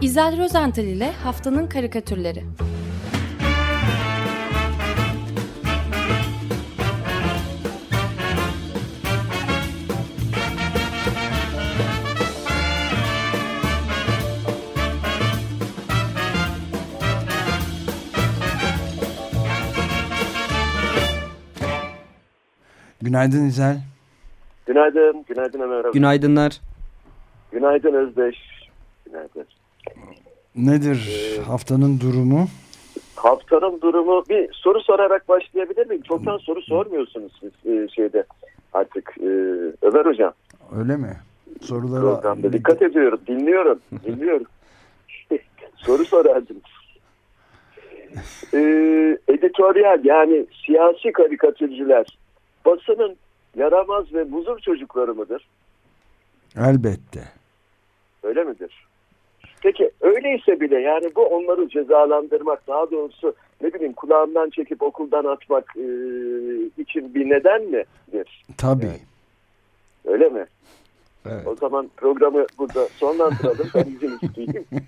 İzel Rozental ile Haftanın Karikatürleri Günaydın İzel. Günaydın, günaydın Ömer abi. Günaydınlar. Günaydın Özdeş. Günaydın. Nedir ee, haftanın durumu? Haftanın durumu bir soru sorarak başlayabilir miyim? Çoktan soru sormuyorsunuz siz e, şeyde artık e, Ömer Hocam. Öyle mi? Sorulara... Programda dikkat ediyorum, dinliyorum, dinliyorum. soru sorardınız. Ee, editoryal yani siyasi karikatürcüler basının yaramaz ve buzur çocukları mıdır? Elbette. Öyle midir? Peki öyleyse bile yani bu onları cezalandırmak daha doğrusu ne bileyim kulağından çekip okuldan atmak e, için bir neden midir? Tabii. Yani, öyle mi? Evet. O zaman programı burada sonlandıralım. ben izin isteyeyim.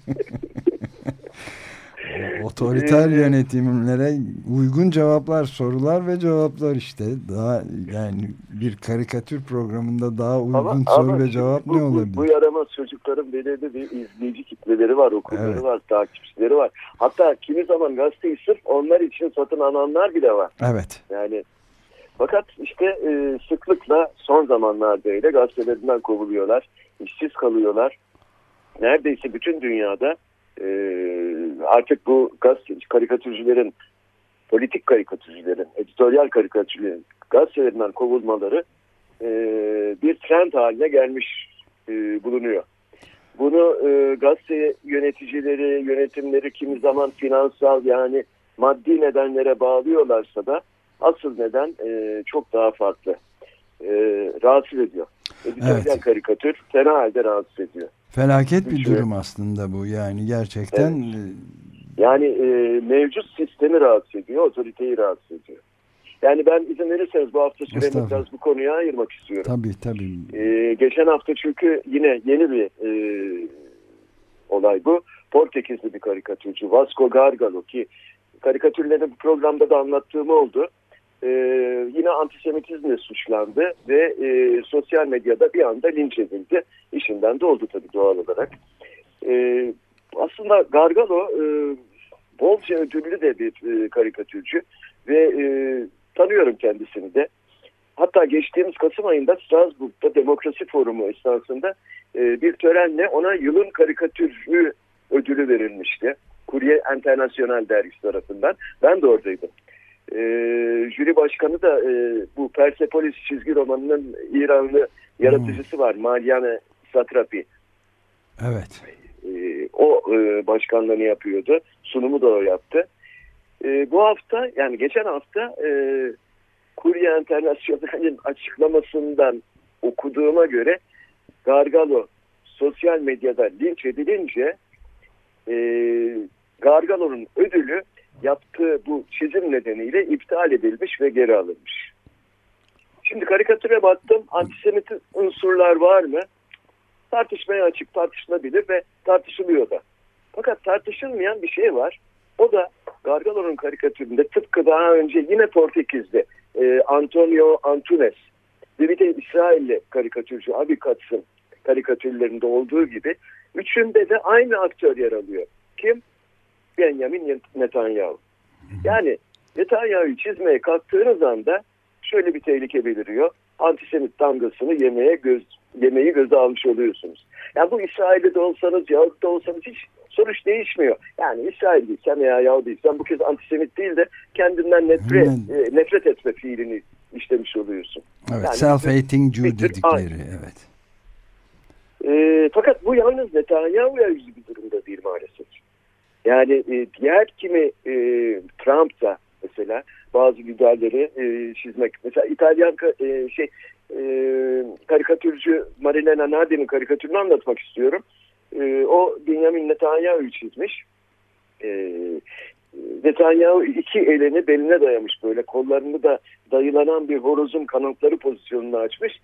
Otoriter ee, yönetimlere uygun cevaplar, sorular ve cevaplar işte. Daha yani bir karikatür programında daha uygun ama, soru ama ve cevap bu, ne olabilir? Bu, bu yaramaz çocukların belirli bir izleyici kitleleri var, okurları evet. var, takipçileri var. Hatta kimi zaman gazeteyi sırf onlar için satın alanlar bile var. Evet. Yani fakat işte e, sıklıkla son zamanlarda öyle gazetelerinden kovuluyorlar, işsiz kalıyorlar. Neredeyse bütün dünyada ee, artık bu gazete karikatürcülerin, politik karikatürcülerin, editoryal karikatürcülerin gazetelerinden kovulmaları e, bir trend haline gelmiş e, bulunuyor. Bunu e, gazete yöneticileri, yönetimleri kimi zaman finansal yani maddi nedenlere bağlıyorlarsa da asıl neden e, çok daha farklı. E, rahatsız ediyor. Editoryal evet. karikatür fena halde rahatsız ediyor. Felaket bir durum aslında bu yani gerçekten. Evet. E, yani e, mevcut sistemi rahatsız ediyor, otoriteyi rahatsız ediyor. Yani ben izin verirseniz bu hafta süremi biraz bu konuya ayırmak istiyorum. Tabii tabii. Ee, geçen hafta çünkü yine yeni bir e, olay bu. Portekizli bir karikatürcü Vasco Gargalo ki karikatürlerini bu programda da anlattığım oldu e, yine antisemitizmle suçlandı ve e, sosyal medyada bir anda linç edildi. İşinden de oldu tabii doğal olarak. E, aslında Gargalo e, bolca ödüllü de bir e, karikatürcü ve e, tanıyorum kendisini de. Hatta geçtiğimiz Kasım ayında Strasbourg'da Demokrasi Forumu esnasında e, bir törenle ona yılın karikatürcü ödülü verilmişti. Kurye International dergisi tarafından. Ben de oradaydım. E, jüri başkanı da e, bu Persepolis çizgi romanının İranlı yaratıcısı var. Mariana Satrapi. Evet. E, o e, başkanlığını yapıyordu. Sunumu da o yaptı. E, bu hafta yani geçen hafta e, Kurye International'in açıklamasından okuduğuma göre Gargalo sosyal medyada linç edilince e, Gargalo'nun ödülü yaptığı bu çizim nedeniyle iptal edilmiş ve geri alınmış. Şimdi karikatüre baktım. Antisemit unsurlar var mı? Tartışmaya açık, tartışılabilir ve tartışılıyor da. Fakat tartışılmayan bir şey var. O da Gargalo'nun karikatüründe tıpkı daha önce yine Portekiz'de e, Antonio Antunes ve bir de İsrailli karikatürcü Abi Katz'ın karikatürlerinde olduğu gibi üçünde de aynı aktör yer alıyor. Kim? Benjamin Netanyahu. Yani Netanyahu'yu çizmeye kalktığınız anda şöyle bir tehlike beliriyor. Antisemit damgasını yemeye göz, yemeği göze almış oluyorsunuz. Yani bu İsrail'de de olsanız, Yahudi de olsanız hiç sonuç değişmiyor. Yani İsrail değilsen veya Yahudi değilsen bu kez antisemit değil de kendinden nefret, e, nefret etme fiilini işlemiş oluyorsun. Evet, yani, self-hating Jew dedikleri, evet. E, fakat bu yalnız Netanyahu'ya yüzü bir durumda değil maalesef. Yani e, diğer kimi e, Trump da mesela bazı liderleri e, çizmek. Mesela İtalyan e, şey e, karikatürcü Marilena Nardi'nin karikatürünü anlatmak istiyorum. E, o Benjamin Netanyahu'yu çizmiş. E, Netanyahu iki elini beline dayamış böyle kollarını da dayılanan bir horozun kanatları pozisyonunu açmış.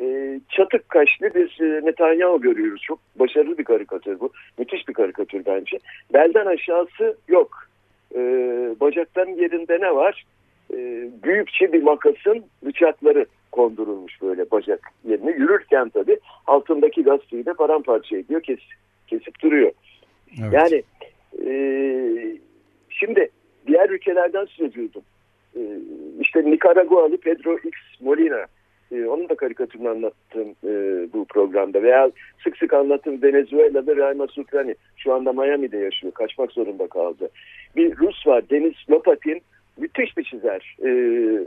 e, çatık kaşlı bir e, Netanyahu görüyoruz. Çok başarılı bir karikatür bu. Müthiş bir karikatür bence. Belden aşağısı yok. E, bacakların yerinde ne var? E, büyükçe bir makasın bıçakları kondurulmuş böyle bacak yerine. Yürürken tabii altındaki gazeteyi de paramparça ediyor. Kes, kesip duruyor. Evet. Yani e, şimdi diğer ülkelerden söz ediyordum. E, işte Nikaragualı Pedro X Molina e, onun da karikatürünü anlattım e, bu programda. Veya sık sık anlattığım Venezuela'da Raima Sukrani şu anda Miami'de yaşıyor. Kaçmak zorunda kaldı. Bir Rus var Deniz Lopatin müthiş bir çizer. E,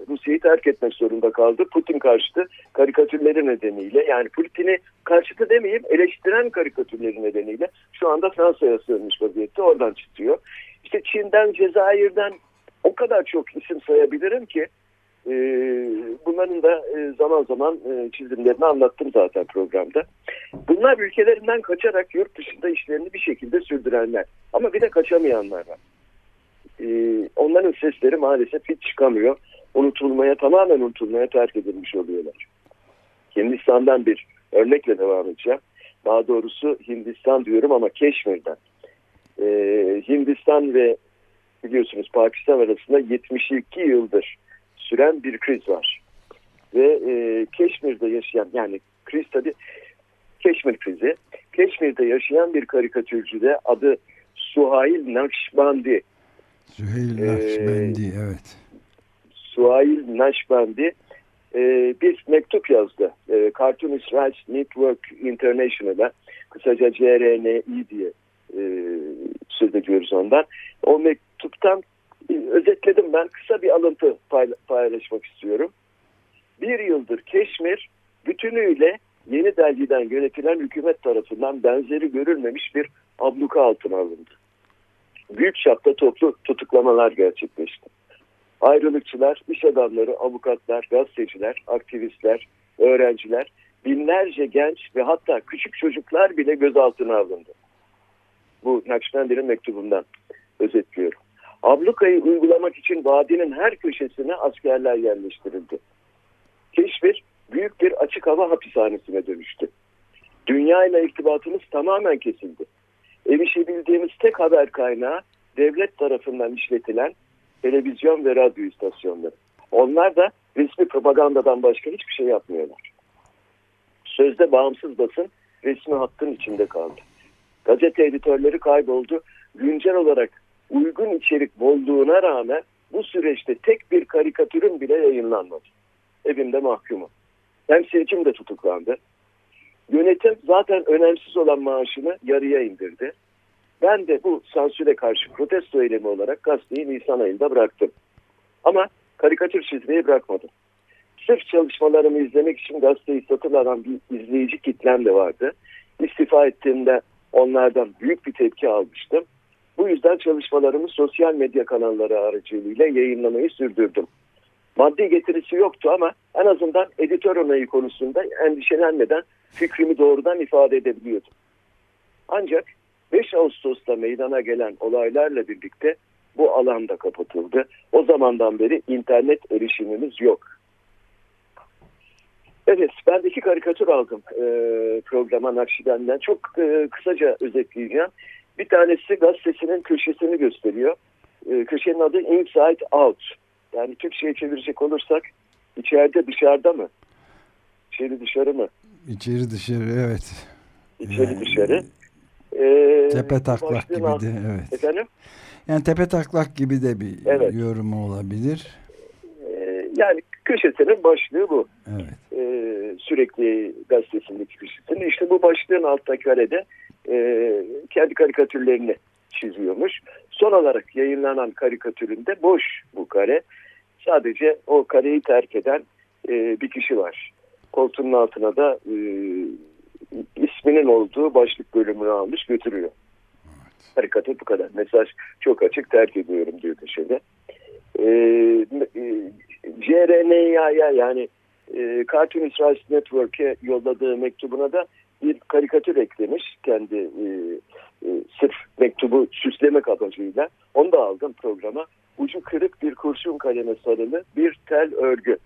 Rusya'yı terk etmek zorunda kaldı. Putin karşıtı karikatürleri nedeniyle yani Putin'i karşıtı demeyeyim eleştiren karikatürleri nedeniyle şu anda Fransa'ya sığınmış vaziyette oradan çıkıyor. İşte Çin'den, Cezayir'den o kadar çok isim sayabilirim ki e, bunların da e, zaman zaman e, çizimlerini anlattım zaten programda. Bunlar ülkelerinden kaçarak yurt dışında işlerini bir şekilde sürdürenler. Ama bir de kaçamayanlar var. E, onların sesleri maalesef hiç çıkamıyor. Unutulmaya, tamamen unutulmaya terk edilmiş oluyorlar. Hindistan'dan bir örnekle devam edeceğim. Daha doğrusu Hindistan diyorum ama Keşmir'den. E, Hindistan ve biliyorsunuz Pakistan arasında 72 yıldır süren bir kriz var. Ve e, Keşmir'de yaşayan yani kriz tabi Keşmir krizi. Keşmir'de yaşayan bir karikatürcü de adı Suhail Nakşbandi. Suhail e, Nakşbandi ee, evet. Suhail Nakşbandi e, bir mektup yazdı. E, Cartoonist Rights Network International'a kısaca CRNI diye e, söz ediyoruz ondan. O mektuptan özetledim ben. Kısa bir alıntı paylaşmak istiyorum. Bir yıldır Keşmir bütünüyle Yeni Delhi'den yönetilen hükümet tarafından benzeri görülmemiş bir abluka altına alındı. Büyük çapta toplu tutuklamalar gerçekleşti. Ayrılıkçılar, iş adamları, avukatlar, gazeteciler, aktivistler, öğrenciler, binlerce genç ve hatta küçük çocuklar bile gözaltına alındı. Bu Nakşibendi'nin mektubundan özetliyorum. Ablukayı uygulamak için vadinin her köşesine askerler yerleştirildi. Keşfir büyük bir açık hava hapishanesine dönüştü. Dünya ile irtibatımız tamamen kesildi. Erişebildiğimiz tek haber kaynağı devlet tarafından işletilen televizyon ve radyo istasyonları. Onlar da resmi propagandadan başka hiçbir şey yapmıyorlar. Sözde bağımsız basın resmi hattın içinde kaldı. Gazete editörleri kayboldu. Güncel olarak uygun içerik bulduğuna rağmen bu süreçte tek bir karikatürün bile yayınlanmadı. Evimde mahkumu. Temsilcim de tutuklandı. Yönetim zaten önemsiz olan maaşını yarıya indirdi. Ben de bu sansüre karşı protesto eylemi olarak gazeteyi Nisan ayında bıraktım. Ama karikatür çizmeyi bırakmadım. Sırf çalışmalarımı izlemek için gazeteyi satın alan bir izleyici kitlem de vardı. İstifa ettiğimde onlardan büyük bir tepki almıştım. Bu yüzden çalışmalarımı sosyal medya kanalları aracılığıyla yayınlamayı sürdürdüm. Maddi getirisi yoktu ama en azından editör onayı konusunda endişelenmeden fikrimi doğrudan ifade edebiliyordum. Ancak 5 Ağustos'ta meydana gelen olaylarla birlikte bu alanda kapatıldı. O zamandan beri internet erişimimiz yok. Evet, ben de iki karikatür aldım e, programa Nakşiben'den. Çok e, kısaca özetleyeceğim. Bir tanesi gazetesinin köşesini gösteriyor. E, köşenin adı Inside Out. Yani Türkçe'ye çevirecek olursak içeride dışarıda mı? İçeri dışarı mı? İçeri dışarı evet. İçeri yani, dışarı. Ee, tepe taklak gibi de evet. Efendim? Yani tepe taklak gibi de bir evet. yorumu olabilir. Ee, yani köşesinin başlığı bu. Evet. Ee, sürekli gazetesindeki köşesinin. İşte bu başlığın altta karede e, kendi karikatürlerini çiziyormuş. Son olarak yayınlanan karikatüründe boş bu kare. Sadece o kareyi terk eden e, bir kişi var. Koltuğunun altına da e, isminin olduğu başlık bölümünü almış götürüyor. Evet. Karikatür bu kadar. Mesaj çok açık terk ediyorum diyor köşede. E, e, CRNA'ya yani e, Cartoon Rights Network'e yolladığı mektubuna da bir karikatür eklemiş kendi e, e, sırf mektubu süslemek amacıyla. Onu da aldım programa. Ucu kırık bir kurşun kaleme sarılı bir tel örgü.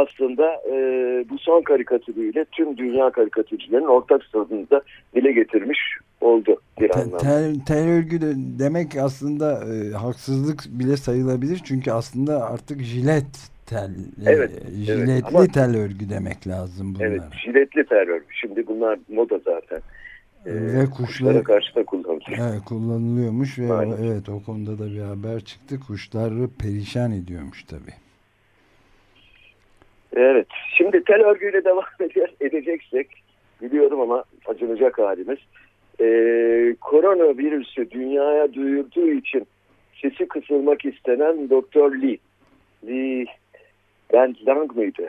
Aslında e, bu son karikatürüyle tüm dünya karikatürcülerin ortak sorununu da dile getirmiş oldu bir anlamda. Tel, tel örgü de demek aslında e, haksızlık bile sayılabilir çünkü aslında artık jilet tel, e, evet, e, jiletli evet. Ama, tel örgü demek lazım bunlar. Evet, jiletli tel örgü. Şimdi bunlar moda zaten. Ee, ve kuşlara karşı da kullanılıyor. Evet, kullanılıyormuş ve o, evet o konuda da bir haber çıktı. Kuşları perişan ediyormuş tabii. Evet. Şimdi tel örgüyle devam edeceksek biliyorum ama acınacak halimiz. Ee, koronavirüsü dünyaya duyurduğu için sesi kısılmak istenen Doktor Lee. Lee Ben Lang mıydı?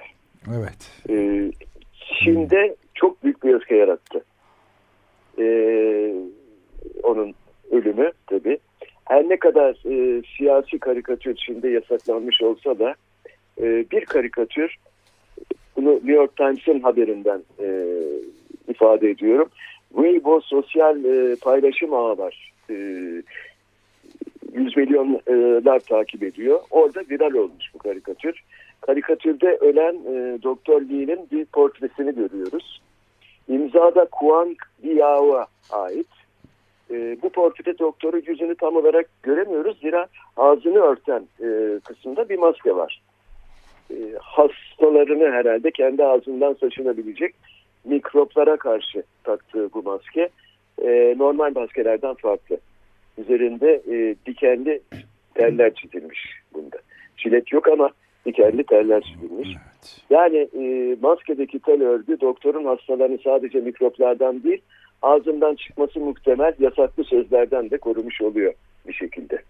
Evet. Ee, Çin'de çok büyük bir öfke yarattı. Ee, onun ölümü tabii. Her ne kadar e, siyasi karikatür Çin'de yasaklanmış olsa da e, bir karikatür bunu New York Times'ın haberinden e, ifade ediyorum. Weibo sosyal e, paylaşım ağı var. E, 100 milyonlar takip ediyor. Orada viral olmuş bu karikatür. Karikatürde ölen e, Doktor Lee'nin bir portresini görüyoruz. İmzada Kuang Biao'a ait. E, bu portrede doktoru yüzünü tam olarak göremiyoruz. Zira ağzını örten e, kısımda bir maske var. E, hastalarını herhalde kendi ağzından saçınabilecek mikroplara karşı taktığı bu maske e, normal maskelerden farklı. Üzerinde e, dikenli teller çizilmiş bunda. Çilet yok ama dikenli teller çizilmiş. Evet. Yani e, maskedeki tel örgü doktorun hastalarını sadece mikroplardan değil ağzından çıkması muhtemel yasaklı sözlerden de korumuş oluyor bir şekilde.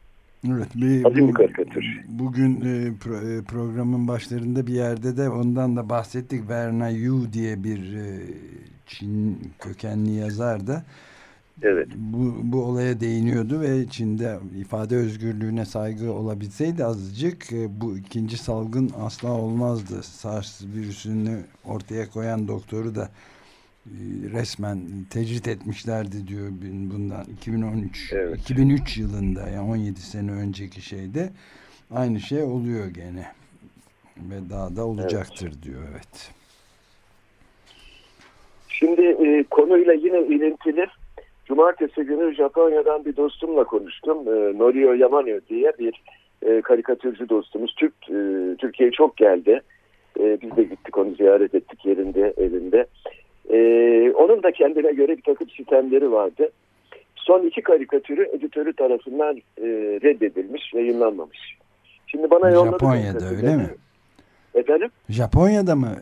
Evet, bir, bu, karikatür. Bugün e, pro, e, programın başlarında bir yerde de ondan da bahsettik. Werner Yu diye bir e, Çin kökenli yazar da evet. bu, bu olaya değiniyordu ve Çin'de ifade özgürlüğüne saygı olabilseydi azıcık e, bu ikinci salgın asla olmazdı. SARS virüsünü ortaya koyan doktoru da resmen tecrit etmişlerdi diyor bundan 2013 evet. 2003 yılında yani 17 sene önceki şeyde aynı şey oluyor gene ve daha da olacaktır evet. diyor evet. Şimdi e, konuyla yine ilintili Cumartesi günü Japonya'dan bir dostumla konuştum. E, Norio Yamanyo diye bir e, karikatürcü dostumuz. Türk e, Türkiye'ye çok geldi. E, biz de gittik onu ziyaret ettik yerinde evinde. E, onun da kendine göre bir takım sistemleri vardı. Son iki karikatürü editörü tarafından e, reddedilmiş, yayınlanmamış. Şimdi bana yolladı. Japonya'da öyle mi? Efendim? Japonya'da mı?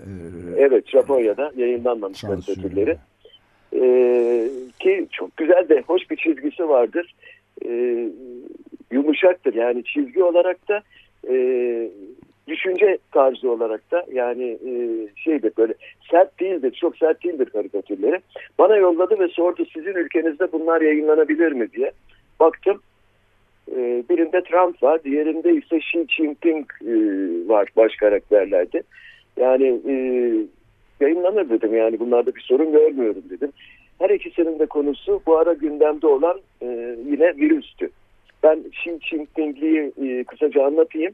Evet, Japonya'da yayınlanmamış karikatürleri. Ee, ki çok güzel de hoş bir çizgisi vardır. Ee, yumuşaktır. Yani çizgi olarak da e, düşünce tarzı olarak da yani e, şeydir böyle sert değildir, çok sert değildir karikatürleri. Bana yolladı ve sordu sizin ülkenizde bunlar yayınlanabilir mi diye. Baktım e, birinde Trump var, diğerinde ise Xi Jinping e, var baş karakterlerde. Yani e, yayınlanır dedim yani bunlarda bir sorun görmüyorum dedim. Her ikisinin de konusu bu ara gündemde olan e, yine virüstü. Ben Xi Jinping'liği e, kısaca anlatayım.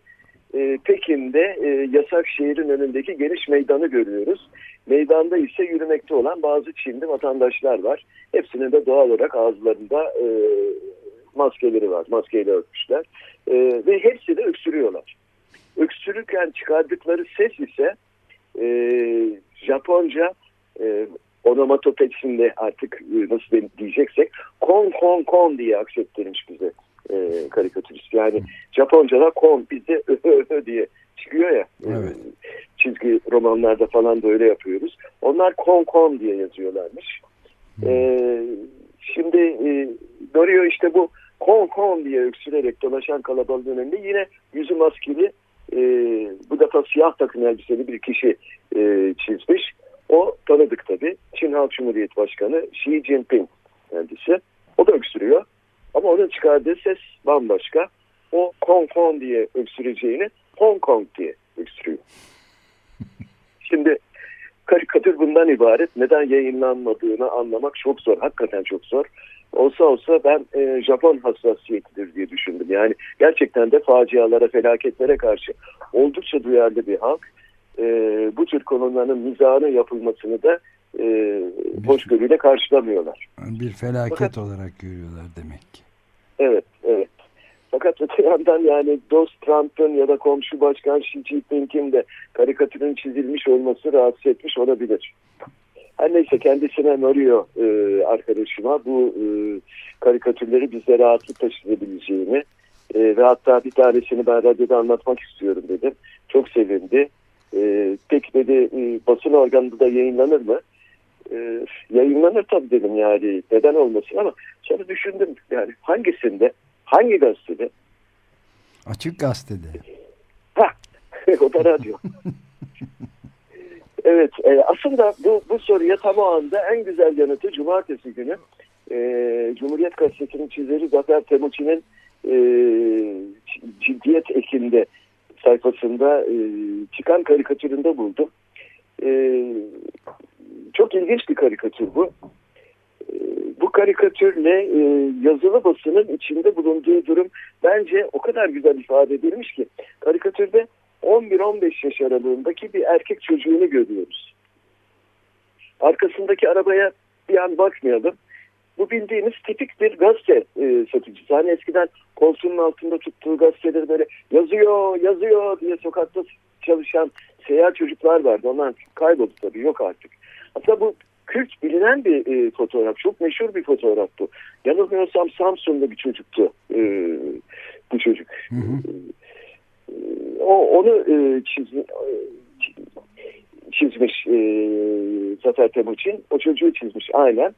E, Pekin'de e, yasak şehrin önündeki geniş meydanı görüyoruz. Meydanda ise yürümekte olan bazı Çinli vatandaşlar var. Hepsinin de doğal olarak ağızlarında e, maskeleri var. Maskeyle örtmüşler. Ve hepsi de öksürüyorlar. Öksürürken çıkardıkları ses ise Japonca e, artık nasıl diyeceksek kon kon kon diye aksettirmiş bize e, karikatürist. Yani Japonca'da kon öhö diye çıkıyor ya. E, evet. Çizgi romanlarda falan da öyle yapıyoruz. Onlar kon kon diye yazıyorlarmış. Hmm. E, şimdi e, Dorio işte bu kon kon diye öksürerek dolaşan kalabalığın önünde yine yüzü maskeli e, bu defa siyah takım elbiseli bir kişi e, çizmiş. O tanıdık tabii. Çin Halk Cumhuriyeti Başkanı Xi Jinping kendisi. O da öksürüyor. Ama onun çıkardığı ses bambaşka. O Hong Kong diye öksüreceğini Hong Kong diye öksürüyor. Şimdi karikatür bundan ibaret. Neden yayınlanmadığını anlamak çok zor. Hakikaten çok zor. Olsa olsa ben e, Japon hassasiyetidir diye düşündüm. Yani gerçekten de facialara, felaketlere karşı oldukça duyarlı bir halk. e, bu tür konuların mizahının yapılmasını da e, hoşgörüyle karşılamıyorlar. Bir felaket Fakat, olarak görüyorlar demek ki. Evet, evet. Fakat öte yandan yani dost Trump'ın ya da komşu başkan Xi Jinping'in de karikatürün çizilmiş olması rahatsız etmiş olabilir. Her neyse kendisine Norio e, arkadaşıma bu e, karikatürleri bize rahatlıkla çizebileceğini e, ve hatta bir tanesini ben radyoda anlatmak istiyorum dedim. Çok sevindi. E, peki dedi e, basın organında da yayınlanır mı? E, yayınlanır tabii dedim yani neden olmasın ama sonra düşündüm yani hangisinde hangi gazetede? Açık gazetede. Ha, o da radyo. evet e, aslında bu, bu soruya tam o anda en güzel yanıtı cumartesi günü e, Cumhuriyet Gazetesi'nin çizeri Zafer Temuçin'in e, ciddiyet ekinde sayfasında e, çıkan karikatüründe buldum. E, çok ilginç bir karikatür bu. E, bu karikatürle e, yazılı basının içinde bulunduğu durum bence o kadar güzel ifade edilmiş ki karikatürde 11-15 yaş aralığındaki bir erkek çocuğunu görüyoruz. Arkasındaki arabaya bir an bakmayalım. Bu bildiğimiz tipik bir gazete e, satıcısı. Hani eskiden koltuğunun altında tuttuğu gazeteleri böyle yazıyor, yazıyor diye sokakta çalışan seyyar çocuklar vardı. Onlar kayboldu tabii, yok artık. Hatta bu kült bilinen bir e, fotoğraf. Çok meşhur bir fotoğraf bu. Yanılmıyorsam Samsun'da bir çocuktu e, bu çocuk. Hı hı. E, o onu e, çiz, e, çizmiş e, Zafer Temuçin. O çocuğu çizmiş aynen.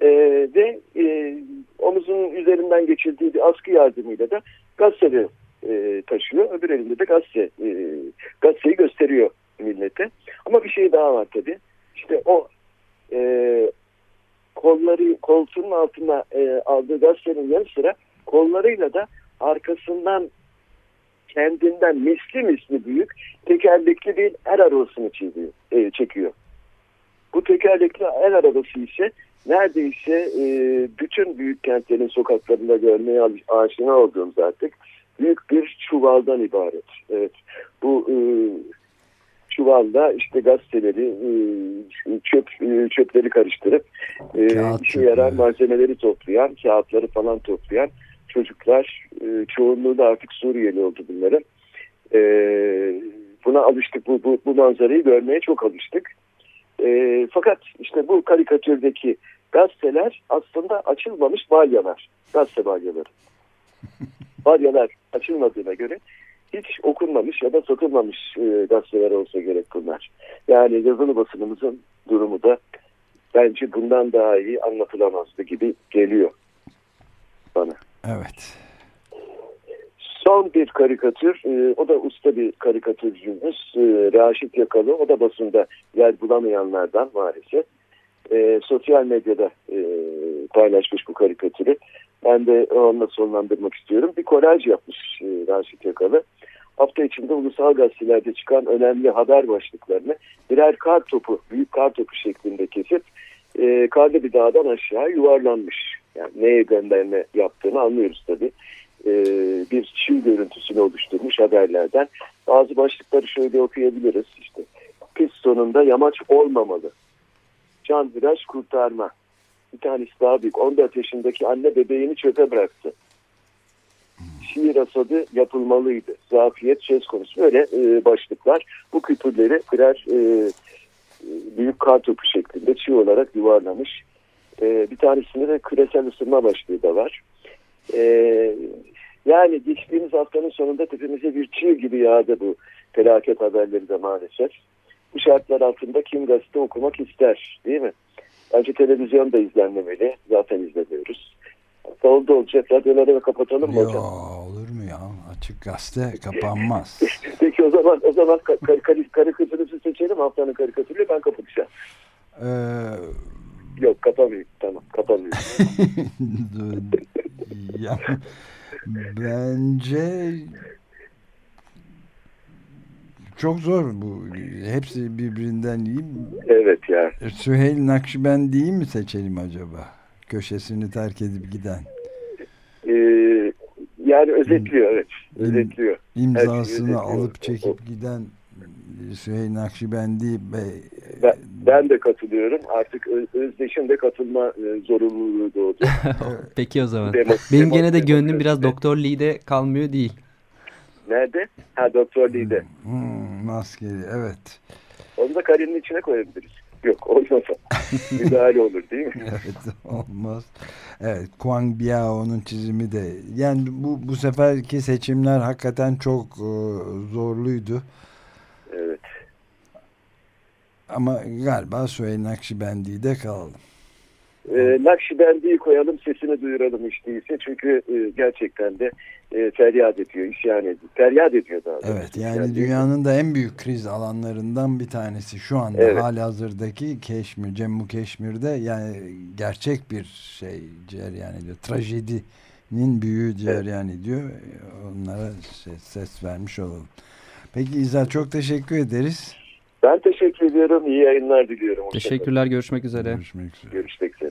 E, ve e, omuzunun üzerinden geçirdiği bir askı yardımıyla da gazeteyi e, taşıyor. Öbür elinde de gazete, e, gazeteyi gösteriyor millete. Ama bir şey daha var tabii. İşte o e, kolları koltuğun altına e, aldığı gazetenin yanı sıra kollarıyla da arkasından kendinden misli misli büyük tekerlekli bir er arabasını çiziyor, e, çekiyor. Bu tekerlekli er arabası ise neredeyse e, bütün büyük kentlerin sokaklarında görmeye aşina olduğumuz artık büyük bir çuvaldan ibaret. Evet, bu e, çuvalla işte gazeteleri, e, çöp e, çöpleri karıştırıp e, işe yarar malzemeleri toplayan, kağıtları falan toplayan çocuklar, çoğunluğu da artık Suriyeli oldu bunların. Buna alıştık, bu, bu, bu manzarayı görmeye çok alıştık. E, fakat işte bu karikatürdeki gazeteler aslında açılmamış balyalar. Gazete balyaları. balyalar açılmadığına göre hiç okunmamış ya da satılmamış e, gazeteler olsa gerek bunlar. Yani yazılı basınımızın durumu da bence bundan daha iyi anlatılamazdı gibi geliyor bana. Evet. Son bir karikatür, e, o da usta bir karikatürcümüz, e, Raşit Yakalı. O da basında yer bulamayanlardan maalesef. E, sosyal medyada e, paylaşmış bu karikatürü. Ben de onunla sonlandırmak istiyorum. Bir kolaj yapmış e, Raşit Yakalı. Hafta içinde ulusal gazetelerde çıkan önemli haber başlıklarını birer kar topu, büyük kar topu şeklinde kesip e, karda bir dağdan aşağı yuvarlanmış. Yani neye gönderme yaptığını anlıyoruz tabii. E, bir çiğ görüntüsünü oluşturmuş haberlerden. Bazı başlıkları şöyle okuyabiliriz. İşte pist sonunda yamaç olmamalı. Can viraj kurtarma. Bir tanesi daha büyük. 14 yaşındaki anne bebeğini çöpe bıraktı. Şiir asadı yapılmalıydı. Zafiyet söz konusu. Böyle e, başlıklar. Bu küpürleri birer e, büyük kar topu şeklinde çiğ olarak yuvarlamış. E, bir tanesinde de küresel ısınma başlığı da var. E, yani geçtiğimiz haftanın sonunda tepemize bir çığ gibi yağdı bu felaket haberleri de maalesef. Bu şartlar altında kim gazete okumak ister değil mi? Bence televizyon da izlenmemeli. Zaten izlemiyoruz. Oldu olacak. Radyoları da kapatalım mı hocam? olur mu ya? Açık gazete kapanmaz. Peki o zaman o zaman kar, kar, karikatürünüzü seçelim. Haftanın karikatürüyle ben kapatacağım. Ee... Yok kapamayayım. Tamam kapamayayım. ya, bence çok zor bu. Hepsi birbirinden iyi. Evet ya. Süheyl Nakşibendi'yi mi seçelim acaba? Köşesini terk edip giden. Ee, yani özetliyor evet. Özetliyor. İmzasını alıp çekip giden Süheyl Nakşibendi Bey. Ben, ben de katılıyorum. Artık Özdeş'in de katılma e, zorunluluğu doğdu. Peki o zaman. Demo, Benim demo, gene de gönlüm biraz Doktor Lee'de kalmıyor değil. Nerede? Ha Doktor Lee'de. Hmm, hmm, maskeli evet. Onu da karenin içine koyabiliriz. Yok olmasa. Müdahale olur değil mi? evet olmaz. Evet Kwang Biao'nun çizimi de yani bu, bu seferki seçimler hakikaten çok e, zorluydu. Evet. Ama galiba Süheyl Nakşibendi'yi de kalalım. E, Nakşibendi'yi koyalım sesini duyuralım işte ise çünkü e, gerçekten de e, feryat ediyor, isyan ediyor. Feryat ediyor daha doğrusu. Evet yani yani dünyanın da en büyük kriz alanlarından bir tanesi şu anda evet. hali hazırdaki Keşmir, Cemmu Keşmir'de yani gerçek bir şey cereyan ediyor. Trajedinin büyüğü cereyan evet. ediyor. Onlara şey, ses vermiş olalım. Peki İza çok teşekkür ederiz. Ben teşekkür ediyorum. İyi yayınlar diliyorum. Teşekkürler. Görüşmek üzere. Görüşmek üzere. Görüşmek üzere.